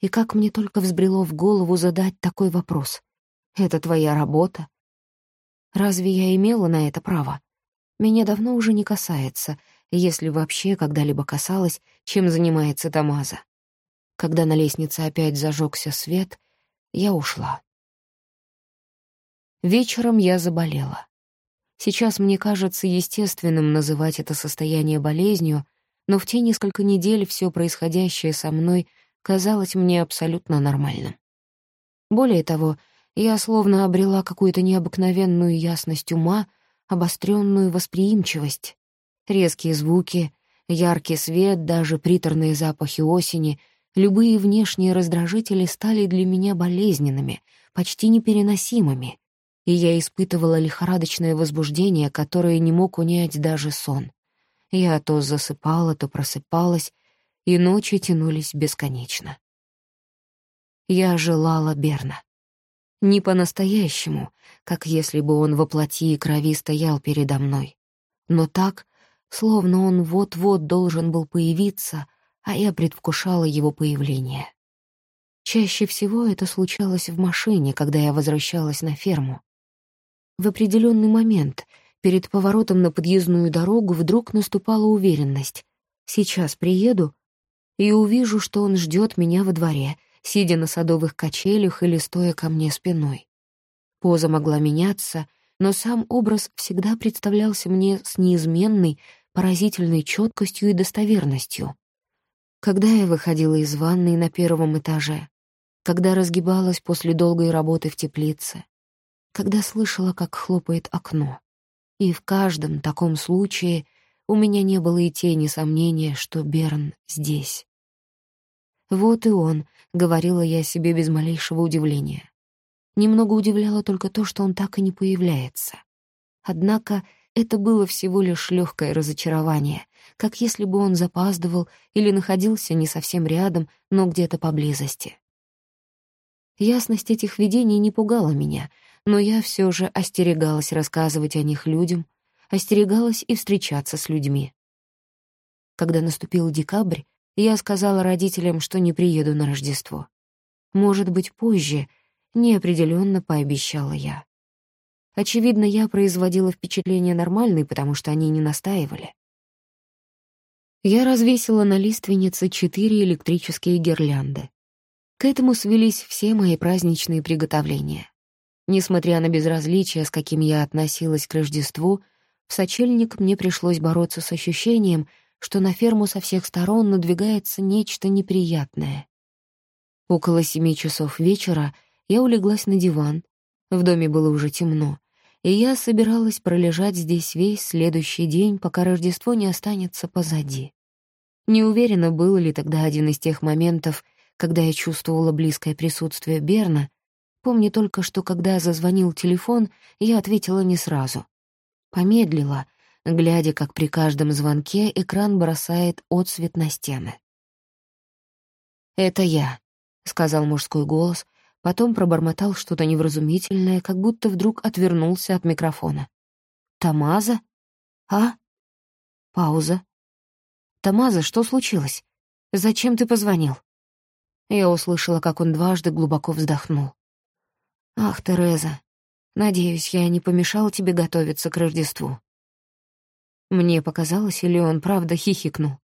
И как мне только взбрело в голову задать такой вопрос. «Это твоя работа?» Разве я имела на это право? Меня давно уже не касается, если вообще когда-либо касалось, чем занимается Тамаза. Когда на лестнице опять зажегся свет, я ушла. Вечером я заболела. Сейчас мне кажется естественным называть это состояние болезнью, но в те несколько недель все происходящее со мной казалось мне абсолютно нормальным. Более того, я словно обрела какую-то необыкновенную ясность ума, обостренную восприимчивость. Резкие звуки, яркий свет, даже приторные запахи осени, любые внешние раздражители стали для меня болезненными, почти непереносимыми, и я испытывала лихорадочное возбуждение, которое не мог унять даже сон. Я то засыпала, то просыпалась, и ночи тянулись бесконечно. Я желала Берна. Не по-настоящему, как если бы он во плоти и крови стоял передо мной, но так, словно он вот-вот должен был появиться, а я предвкушала его появление. Чаще всего это случалось в машине, когда я возвращалась на ферму. В определенный момент перед поворотом на подъездную дорогу вдруг наступала уверенность. Сейчас приеду и увижу, что он ждет меня во дворе, сидя на садовых качелях или стоя ко мне спиной. Поза могла меняться, но сам образ всегда представлялся мне с неизменной, поразительной четкостью и достоверностью. Когда я выходила из ванной на первом этаже, когда разгибалась после долгой работы в теплице, когда слышала, как хлопает окно. И в каждом таком случае у меня не было и тени сомнения, что Берн здесь. «Вот и он», — говорила я себе без малейшего удивления. Немного удивляло только то, что он так и не появляется. Однако это было всего лишь легкое разочарование, как если бы он запаздывал или находился не совсем рядом, но где-то поблизости. Ясность этих видений не пугала меня, но я все же остерегалась рассказывать о них людям, остерегалась и встречаться с людьми. Когда наступил декабрь, я сказала родителям, что не приеду на Рождество. Может быть, позже, неопределенно пообещала я. Очевидно, я производила впечатление нормальной, потому что они не настаивали. Я развесила на лиственнице четыре электрические гирлянды. К этому свелись все мои праздничные приготовления. Несмотря на безразличие, с каким я относилась к Рождеству, в сочельник мне пришлось бороться с ощущением, что на ферму со всех сторон надвигается нечто неприятное. Около семи часов вечера я улеглась на диван. В доме было уже темно, и я собиралась пролежать здесь весь следующий день, пока Рождество не останется позади. Не уверена, был ли тогда один из тех моментов, когда я чувствовала близкое присутствие Берна, Помню только, что когда зазвонил телефон, я ответила не сразу. Помедлила, глядя, как при каждом звонке экран бросает отсвет на стены. «Это я», — сказал мужской голос, потом пробормотал что-то невразумительное, как будто вдруг отвернулся от микрофона. «Тамаза? А?» Пауза. «Тамаза, что случилось? Зачем ты позвонил?» Я услышала, как он дважды глубоко вздохнул. «Ах, Тереза, надеюсь, я не помешал тебе готовиться к Рождеству». Мне показалось, или он правда хихикнул.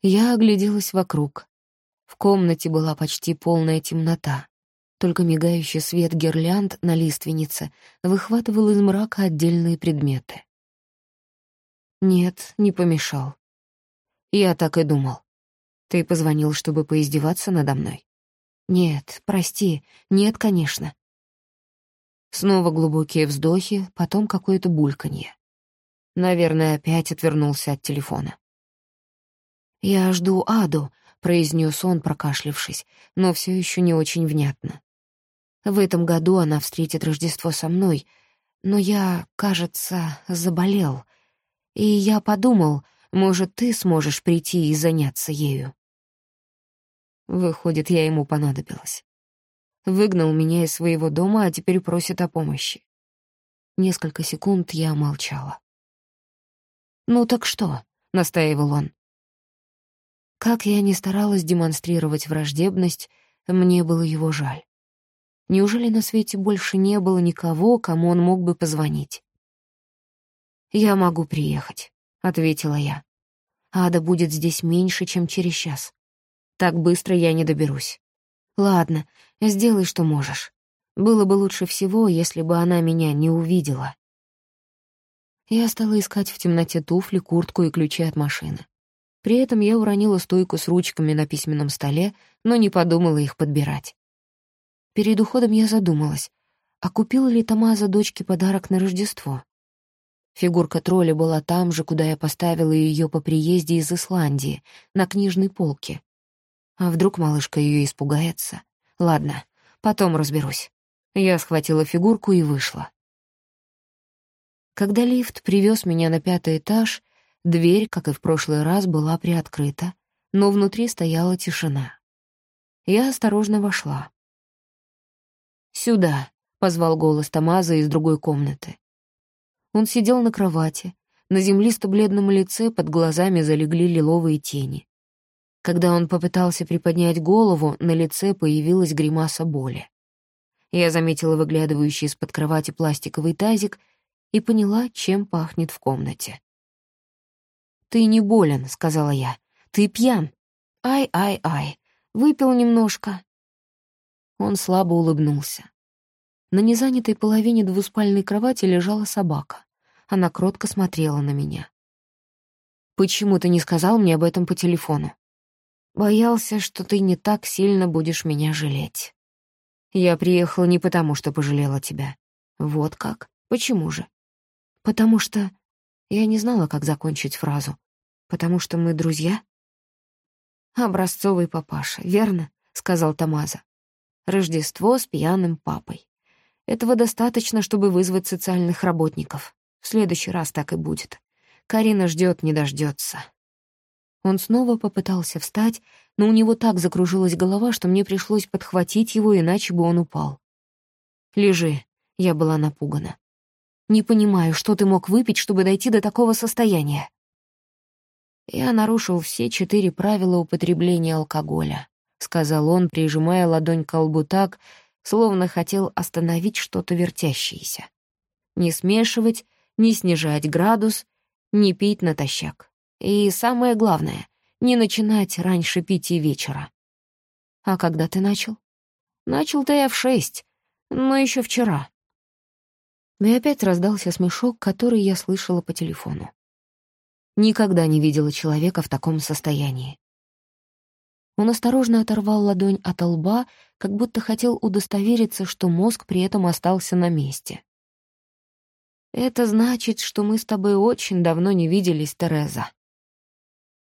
Я огляделась вокруг. В комнате была почти полная темнота. Только мигающий свет гирлянд на лиственнице выхватывал из мрака отдельные предметы. Нет, не помешал. Я так и думал. Ты позвонил, чтобы поиздеваться надо мной? Нет, прости, нет, конечно. Снова глубокие вздохи, потом какое-то бульканье. Наверное, опять отвернулся от телефона. «Я жду Аду», — произнес он, прокашлившись, но все еще не очень внятно. «В этом году она встретит Рождество со мной, но я, кажется, заболел. И я подумал, может, ты сможешь прийти и заняться ею». Выходит, я ему понадобилась выгнал меня из своего дома, а теперь просит о помощи. Несколько секунд я молчала. «Ну так что?» — настаивал он. Как я ни старалась демонстрировать враждебность, Мне было его жаль. Неужели на свете больше не было никого, кому он мог бы позвонить? «Я могу приехать», — ответила я. «Ада будет здесь меньше, чем через час. Так быстро я не доберусь. Ладно, сделай, что можешь. Было бы лучше всего, если бы она меня не увидела». Я стала искать в темноте туфли, куртку и ключи от машины. При этом я уронила стойку с ручками на письменном столе, но не подумала их подбирать. Перед уходом я задумалась, а купила ли Тамаза дочке подарок на Рождество? Фигурка тролля была там же, куда я поставила ее по приезде из Исландии, на книжной полке. А вдруг малышка ее испугается? Ладно, потом разберусь. Я схватила фигурку и вышла. Когда лифт привез меня на пятый этаж, дверь, как и в прошлый раз, была приоткрыта, но внутри стояла тишина. Я осторожно вошла. «Сюда», — позвал голос Тамаза из другой комнаты. Он сидел на кровати, на землисто-бледном лице под глазами залегли лиловые тени. Когда он попытался приподнять голову, на лице появилась гримаса боли. Я заметила выглядывающий из-под кровати пластиковый тазик и поняла, чем пахнет в комнате. «Ты не болен», — сказала я. «Ты пьян. Ай-ай-ай. Выпил немножко». Он слабо улыбнулся. На незанятой половине двуспальной кровати лежала собака. Она кротко смотрела на меня. «Почему ты не сказал мне об этом по телефону?» «Боялся, что ты не так сильно будешь меня жалеть». «Я приехал не потому, что пожалела тебя». «Вот как? Почему же?» «Потому что...» Я не знала, как закончить фразу. «Потому что мы друзья?» «Образцовый папаша, верно?» — сказал Тамаза. «Рождество с пьяным папой. Этого достаточно, чтобы вызвать социальных работников. В следующий раз так и будет. Карина ждет, не дождется. Он снова попытался встать, но у него так закружилась голова, что мне пришлось подхватить его, иначе бы он упал. «Лежи», — я была напугана. «Не понимаю, что ты мог выпить, чтобы дойти до такого состояния?» «Я нарушил все четыре правила употребления алкоголя», — сказал он, прижимая ладонь к колбу так, словно хотел остановить что-то вертящееся. «Не смешивать, не снижать градус, не пить натощак. И самое главное, не начинать раньше пяти вечера. А когда ты начал? Начал-то я в шесть, но еще вчера. И опять раздался смешок, который я слышала по телефону. Никогда не видела человека в таком состоянии. Он осторожно оторвал ладонь от лба, как будто хотел удостовериться, что мозг при этом остался на месте. «Это значит, что мы с тобой очень давно не виделись, Тереза»,